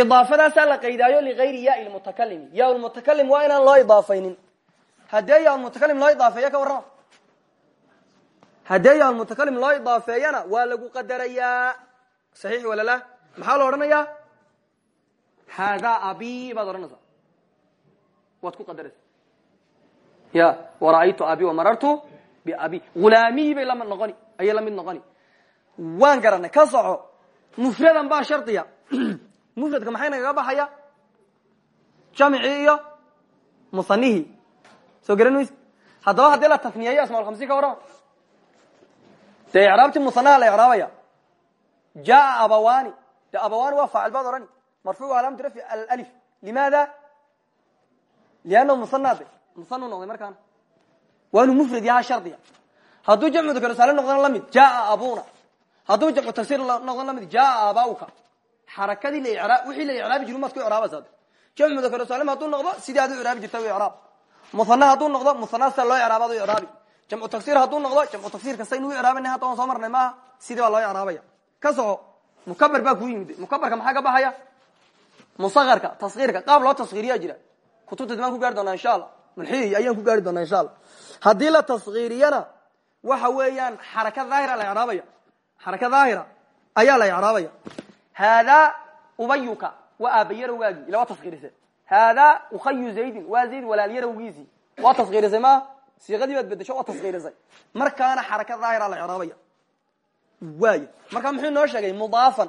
idaafadaasaa la qaydaayo ligayri yaai lmutakalimi yaa lmutakalim waa inaan loo idaafaynin. Haddee yaa lmutakalim loo idaafeeyo ka warrama haddee yaa mutakalim loo idaafeeyana waa lagu qadarayaa. Saxiix wala la maxaa la odhanayaa haadaa abi baad odhanaysaa waad ku qadaraysa ya wara'aytu abi wamarartu biabi hulaamiyi bay la mid noqoni ayay la mid noqoni waan garanay ka soco mufradan baa shardiya mufradka maxay nagaga baxaya jamcii iyo musanihii soo garan mayse haddaba haddii la tafniyeeyo asmaaulkhamsi ka warrama dee icraabti musanaha la icraabaya jaa abawani de abawani waa faacil baad odhani marfuuc alaamatu rafci alif limaada liannahu musana de musanu noqday markaana waa inuu mufrad yahaa shardiya hadduu jamcu dakrsale noqdana la mid jaa abuna hadduu jamcu tafsir noqdana la mid jaa abauka xarakadii wixii la icraabi jiri maad ku icraabaysaa jamcu dakrsaalm hadduu noqdo sidii aad u icraabi jirta u icraab musana hadduu noqdo musana sida loo icraaba ad u icraabi jamcu tafsir hadduu noqdo jamcu tafsir kastaynu u icraabana hadda waan soo marnay maaha sidii baa loo icraabaya ka soco mukaber baa kuu yimid mukaberka maxaa ka baxaya musakarka taskiirka qaab loo taskiriyaa jira. Kutubta dimaan ku gaari doonaa insha allah mulxihi ayaan ku gaari doonaa insha allah haddii la taskiiriyana waxa weeyaan xaraka daahira la icraabaya. Xaraka daahira ayaa la icraabaya. Haadaa ubayuka waa aabayarowgaagii ila waa taskiirisay haadaa ukhayu zaydin waa zayd walaalyarowgiisii. Waa taskiirisay maa siiqadii baad bedesho waa taskiirisay markaana xaraka daahira la icraabaya. Waay markaa muxuu inoo sheegay mudaafan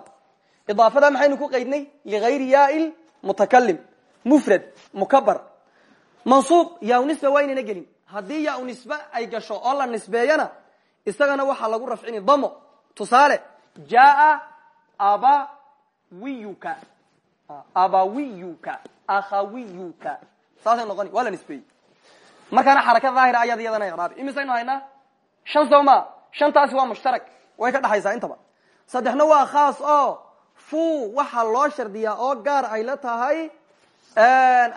idaafada maxaynu ku qaydnay? Ligayri yaai mutakalim mufrad mukabar. Mansuub yaa nisba waa inayna gelin. Haddii yaa nisbe ay gasho oo la nisbeeyana isagana waxaa lagu rafcini. Damo tusaale. Jaa abawiyuka. Abawiyuka. Akhawiyuka. Saasay noqoni waa la nisbeeyey. Markaana xaraka daahira ayaad iyadana icraabi imisaynu haynaa? Shan soo ma shantaasi waa mushtarak. Way ka dhexaysaa intaba. Saddexna waa khaas oo fu waxaa loo shardiyaa oo gaar ay la tahay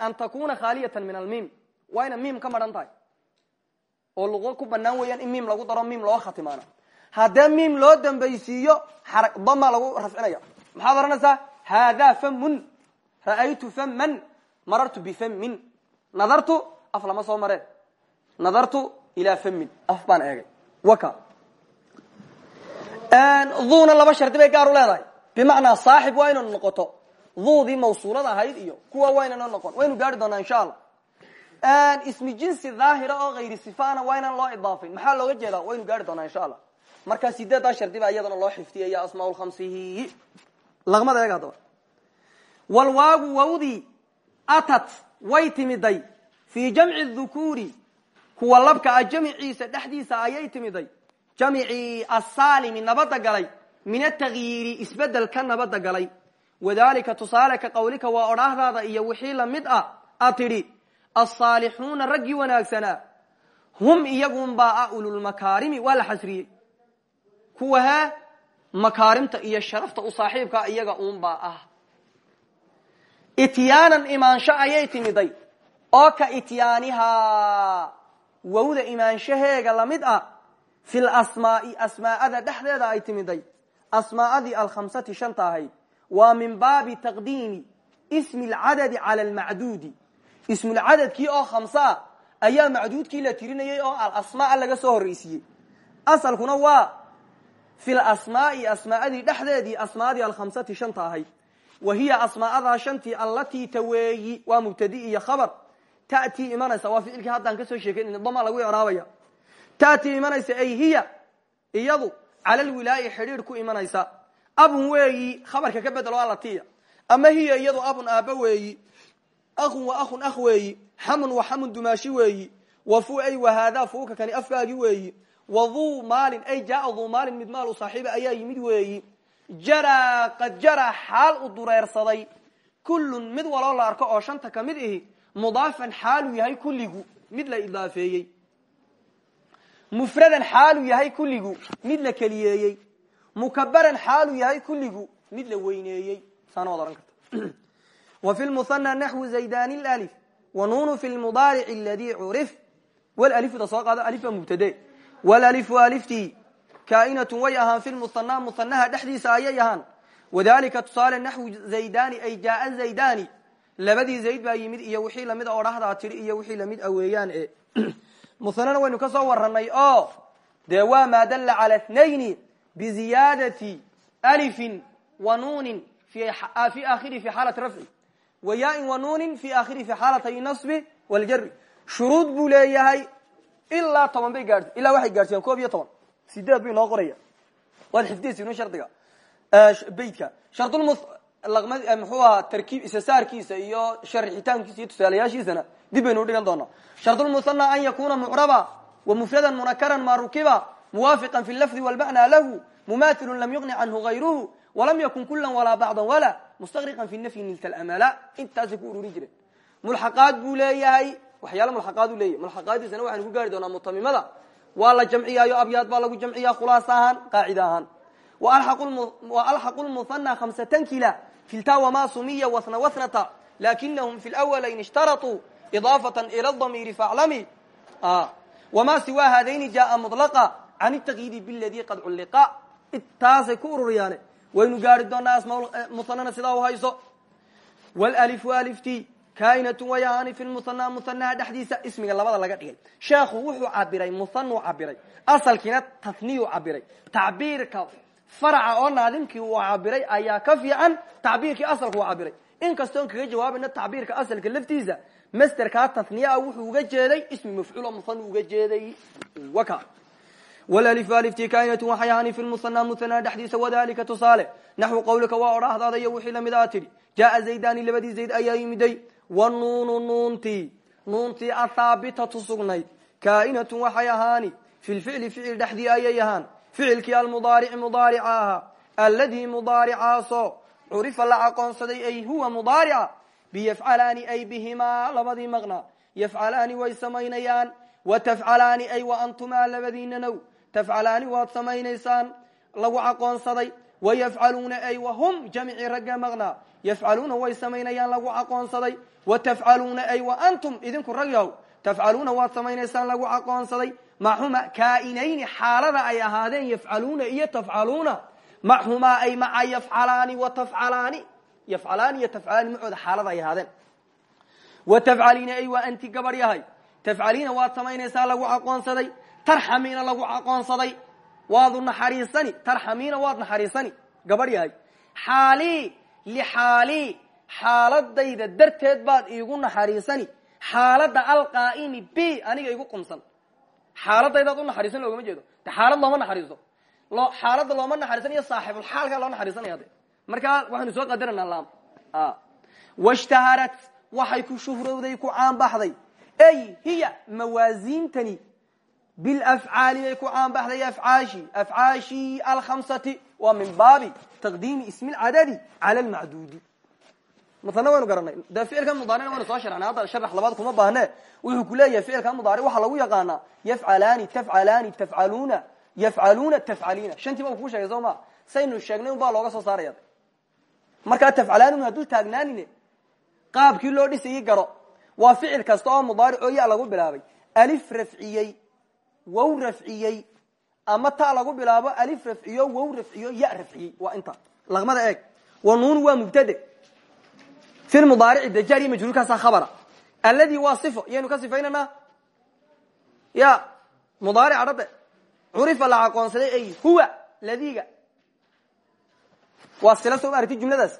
an takuna khaaliyatan min almim. Waa ina miim ka maran tahay. Oo luqo ku banaan weeyaan in miim lagu daro miim loo khatimaano. Haddee miim loo dambaysiiyo dama lagu rafcinaya maxaad oranaysaa haadaa famun ra'aytu faman marartu bifamin nadartu af lama soo mareen. Nadartu ilaa famin af baan eegay bimacnaa saaxib waa inanu noqoto. Duudii mawsuulada ahayd iyo kuwa waa inana noqon. Waynu gaari doonaa insha allah ismi jinsi daahira oo hayri sifana waa inaan loo idaafayn maxaa looga jeedaa? Waynu gaari doonaa insha allah markaa sideeddaa shardi baa iyadana loo xifdiyaya asmaa lkhamsihi laqmada eeg haddaba walwaagu wawdii atat way timiday. Fii jamci kuwa labka a jamciisa dhexdiisa ayay timiday. Jamcii asaalimi galay min atagyiiri isbeddel ka nabada galay wadalika tusaale ka qawlika waa odhaahdaada iyo wixii la mid ah a tidhi asaalixuuna raggii wanaagsanaa hum iyagunbaa ah ululmakaarimi waa la xasriyey kuwa hee makaarimta iyo sharafta u saaxiibkaa iyaga uunbaa ah ityaanan imaansho ayay timiday oo ka ityaanihaa wawda imaanshaheega la mid ah fi lasmaai asmaa'ada dhexdeeda asmaa'adii alkhamsati shanta ahayd waa min baabi taqdiimi ismi alcadadi cala almacduudi. Ismulcadadkii oo khamsaa ayaa macduudkii la tirinayay oo alasmaa laga soo horreysiiyey. Asalkuna waa fi lasmaai asmaa'adii dhexdeedii asmaadii alkhamsati shanta ahayd wa hiya asmaa'adaa shantii allatii taweeyi waa mubtadi iyo khabar. Tatii imanaysa waa ficilkii haddaan ka soo sheekayn dama lagu icraabaya. Tatii imanaysa ay hiya iyadu cala lwilaayi xidhiidh ku imanaysa abun weeyi khabarka ka bedelo alatiya ama hiya iyadu abun aabba weeyi ahun wa ahun ah weeyi xamun wa xamun dumaashi weeyi wafu ay wahaadaa fuuka kani afkaagi weeyi waduu maalin ay jaaa duu maalin mid maal u saaxiiba ayaa yimid weeyi jaraa qad jaraa xaal u dureersaday kullun mid waloo la arko oo shanta ka mid ihi mudaafan xaaluu yahay kulligu mid la idaafeeyey mufradan xaaluu yahay kulligu mid la keliyeeyey mukabaran xaaluu yahay kulligu mid la weyneeyey. Saana waad ohan karta. *clears throat* Wa fi lmuhanى naxwu zaydan alif wa nunu fi lmudaaric aladi curif. Walifda soo qaado alif baa mubtade walalifu aliftii kaainatu way ahaan fi lmuhanaa muhanaha dhexdiisa ayay ahaan. Wadalika tusaale naxwu zaydani ay jaaa zaydani labadii zayd baa yimid iyo wixii la mid oo dhahdaa tiri iyo wixii la mid a weeyaan e *clears throat* muhanana waynu ka soo waranay oo dee waa maa dalla cala thnayni biziyaadati alifin wa nuunin fi akhiri fi xaalati rafci wa yaain wa nuunin fi akhiri fi xaalatay nasbi waljari shuruud buu leeyahay ilaa toban bay gaadhsa ilaa waxay gaadhsiyaan koob iyo toban. Sideed bu inoo qoraya. Waad xifdiyaysin shardiga beytka. Shardulmu muxuu ahaa tarkiib isasaarkiisa iyo sharxitaankiisa iyo tusaalayaashiisana dib baynu udhigan doonaa shardulmuhana an yakuna mucraba wa mufradan munakaran ma rukiba muwaafiqan fi lafdi walmacnaa lahu mumahilu lam yuqni canhu gayruhu walam yakun kula walaa bacda wala mustaqriqan fi nafyi nilta amala intaasay ku ururin jireen mulxaqaad buu leeyahay waxyaala mulxaqaad u leeyahy mulxaqaadiisana waxaynu ku gaari doonaa mutamimada. Waa la jamciyaayo abyaad baa lagu jamciyaa khulaas ahaan qaacida ahaan wa alxaqu lmuhana khamsatan kila kilta wama sumiya wasna wasnata lakinahum fi lwalayn ishtaratuu idaafatan ila damiiri faclami wama siwa hadayni jaa mulaqa can takyidi biladi qad culliqa intaasay ku ururiyaane waynu gaari doonaa asma muhanana sidaa u hayso wlalifu alifti kainatu way ahaani fi lmuhana muhanaha dhexdiisa ismiga labada laga dhigay sheekhu wuxuu cabiray muhanuu cabiray asalkiina taniyu cabiray tacbiirka faraca oo naadimkii uu cabiray ayaa ka fiican tacbiirkii asalka uu cabiray inkastoon kaga jawaabayna tacbiirka asalka laftiisa masterkaa taniyaa wuxuu uga jeeday ismi mafcuul muhan uga jeeday. Waka. Wlalifu alifti kainatu waxay ahaani fi lmuhana muhanaha dhexdiisa wadalika tusaale naxwu qawlika waa odhaahdaada iyo wixii la mid a tidhi. Jaaa zaydani labadii zayd ayaa yimiday. Wanuunu nuuntii nuuntii athaabitatu sugnayd kaainatu waxay ahaani fi lficli ficil dhexdii ayay ahaan ficilkii almudaarici mudaarica ahaa alladii mudaaricaaso curifa la aqoonsaday ay huwa mudaarica biyafcalaani ay bihimaa labadii maqnaa yafcalaani way samaynayaan watafcalaani ay wa antumaa labadiinanow tafcalaani waad samaynaysaan lagu aqoonsaday. wayafcaluuna ay wahum jamcii ragga maqnaa yafcaluuna way samaynayaan lagu aqoonsaday. watafcaluuna ay wa antum idinku rag yahow. tafcaluuna waad samaynaysaan lagu aqoonsaday maxuma kaainayni xaalada ay ahaadeen yafcaluuna iyo tafcaluuna. Maxumaa ay maca yafcalaani wa tafcalaani. Yafcalaani iyo tafcalaani macooda xaalada ay ahaadeen. Wa tafcaliina ay waa anti gabadh yahay. Tafcaliina waad samaynaysaa lagu aqoonsaday. Tarxamiina lagu aqoonsaday. Waadu naxariisani. Tarxamiina waad naxariisani. Gabadh yahay. Xaalii lixaalii xaaladayda darteed baad iigu naxariisani. Xaalada alqaa'imi b aniga igu qumsan xaaladaydaad u naxariisan loogama jeedo. De xaalad looma naxariiso. Xaalada looma naxariisanayo saaxibulxaalkaa loo naxariisanaya de markaa waxaynu soo qadarana lam washtaharat waxay ku shuhrowday ku caanbaxday. Ay hiya mawaasiintani bilafcaali bay ku caanbaxday afcaashi. Afcaashi alkhamsati waa min baabi taqdiimi ismi lcadadi cala lmacduudi maana waynu garanay. De ficilka mudaarina waynu soo sharxnay hadda sharax labaad kuma baahne. Wuxuu ku leeyahay ficilka mudaaric waxaa lagu yaqaanaa yafcalaani tafcalaani tafcaluuna yafcaluuna tafcaliina. Shantiiba kuu sheegay soo ma? Saynu sheegnay un baa looga soo saaraya. Markaa tafcalaani hadduu taagnaanine qaabkii loo dhisayey garo. Waa ficil kasta oo mudaaric oo ya lagu bilaabay. Alif rafciyey wow rafciyey ama ta lagu bilaabo alif rafciyo wow rafciyo ya rafciyey. Waa inta. Laqmada eeg. Wa nuun waa mubtade fi mudaarici de jaariya majruurkaasa khabara alladii waa sifo yaynu ka sifaynanaa ya mudaarica dhabe curifa la aqoonsaday ay huwa ladiga waa sila soo aragti jumladaas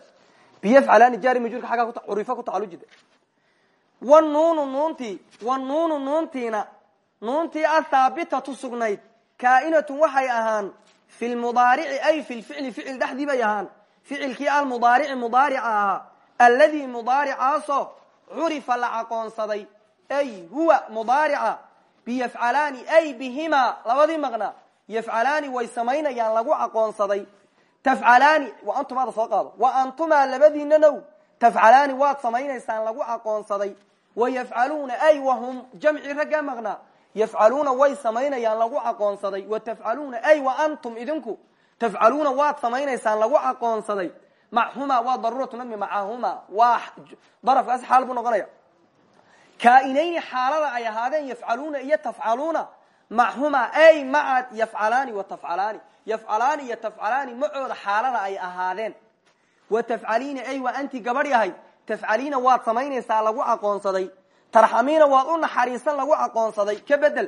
biyafcalaani jaari majruurka aggaa curifa ku tacalujida wanuunu nuuntii wanuunu nuuntiina nuuntii athaabitatu sugnayd kaainatun waxay ahaan fi lmudaarici ay fi lficli ficil dhexdii bay ahaan ficilkii almudaarici mudaarica ahaa alladii mudaaricaasoo curifa la aqoonsaday. Ay huwa mudaarica biyafcalaani ay bihimaa labadii maqnaa yafcalaani way samaynayaan lagu aqoonsaday. Tafcalaani wa antumaada soo qaado. Wa antumaa labadiinanow tafcalaani waad samaynaysaan lagu aqoonsaday. Wayafcaluuna ay wahum jamci raggaa maqnaa. Yafcaluuna way samaynayaan lagu aqoonsaday. Wa tafcaluuna ay wa antum idinku tafcaluuna waad samaynaysaan lagu aqoonsaday machuma waa daruuratu nadmi macahuma waa darafkaasi xaal buu noqonaya kaainayni xaalada ay ahaadeen yafcaluuna iyo tafcaluuna machuma ay maca yafcalaani wa tafcalaani yafcalaani iyo tafcalaani macooda xaalada ay ahaadeen wa tafcaliina ay waa anti gabadh yahay tafcaliina waad samaynaysaa lagu aqoonsaday tarxamiina waad u naxariisan lagu aqoonsaday ka bedel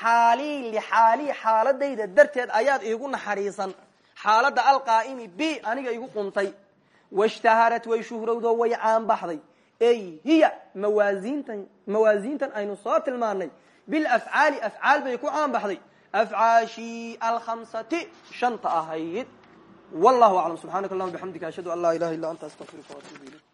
xaalii lixaalii xaaladayda darteed ayaad iigu naxariisan xaalada alqaa'imi b aniga igu quntay. Washtaharat way shuhrowdo way caanbaxday. Ey hiya mawaasintan mawaasiintan aynu soo tilmaanay bilafcaali afcaal bay ku caanbaxday. Afcaashii alkhamsati shanta ahayd. Wallahu aclam subxaanaka allahuma ashhadu an laa ilaha illa anta astaqfiruka waatubu ilayk